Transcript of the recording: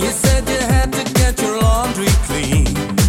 You said you had to get your laundry clean.